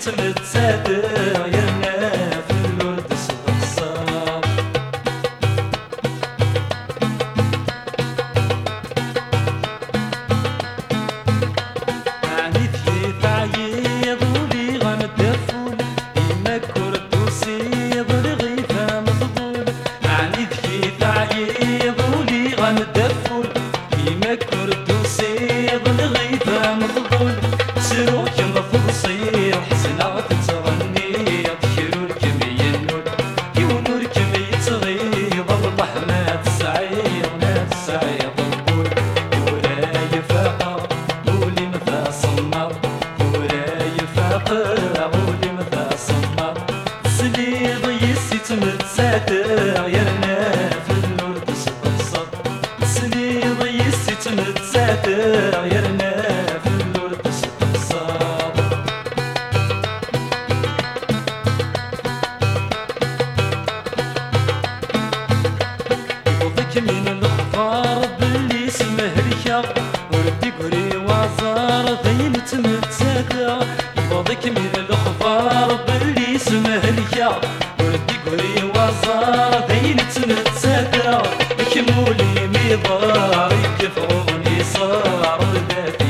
تمتسدد الاخبار باللي اسمه ريا وردي قري وزار ذين تمتساكا يوضك من الاخبار باللي اسمه ريا وردي قري وزار ذين تمتساكا كمولي ميضار يكفروني صار ذاتي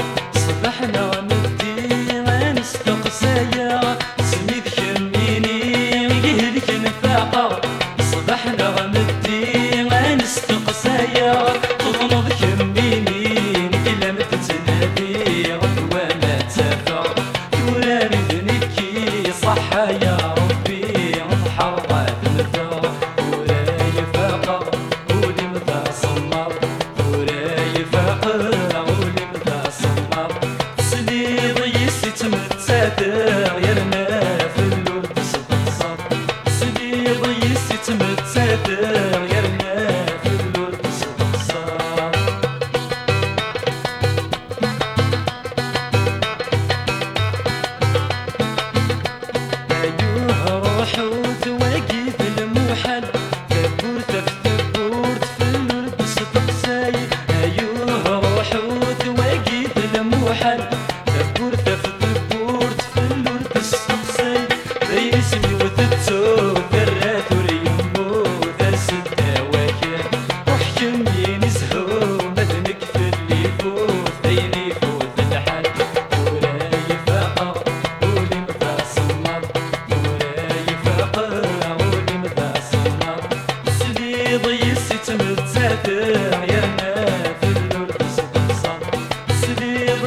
Yeah.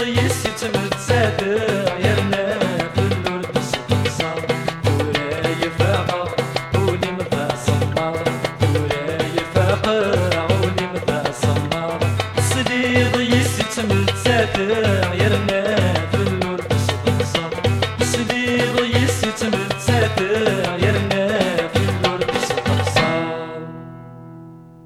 yesitimiz sədir